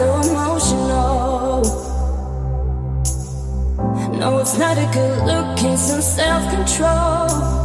so emotional. No, it's not a good look, it's some self control.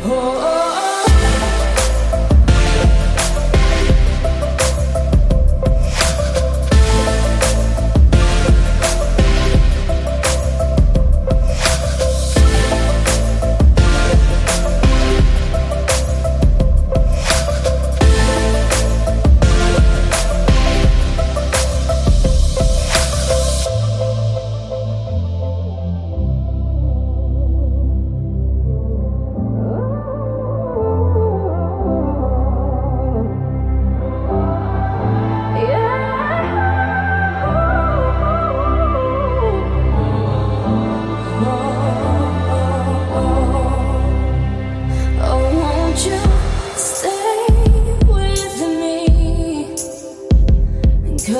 Oh.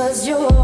Cause you're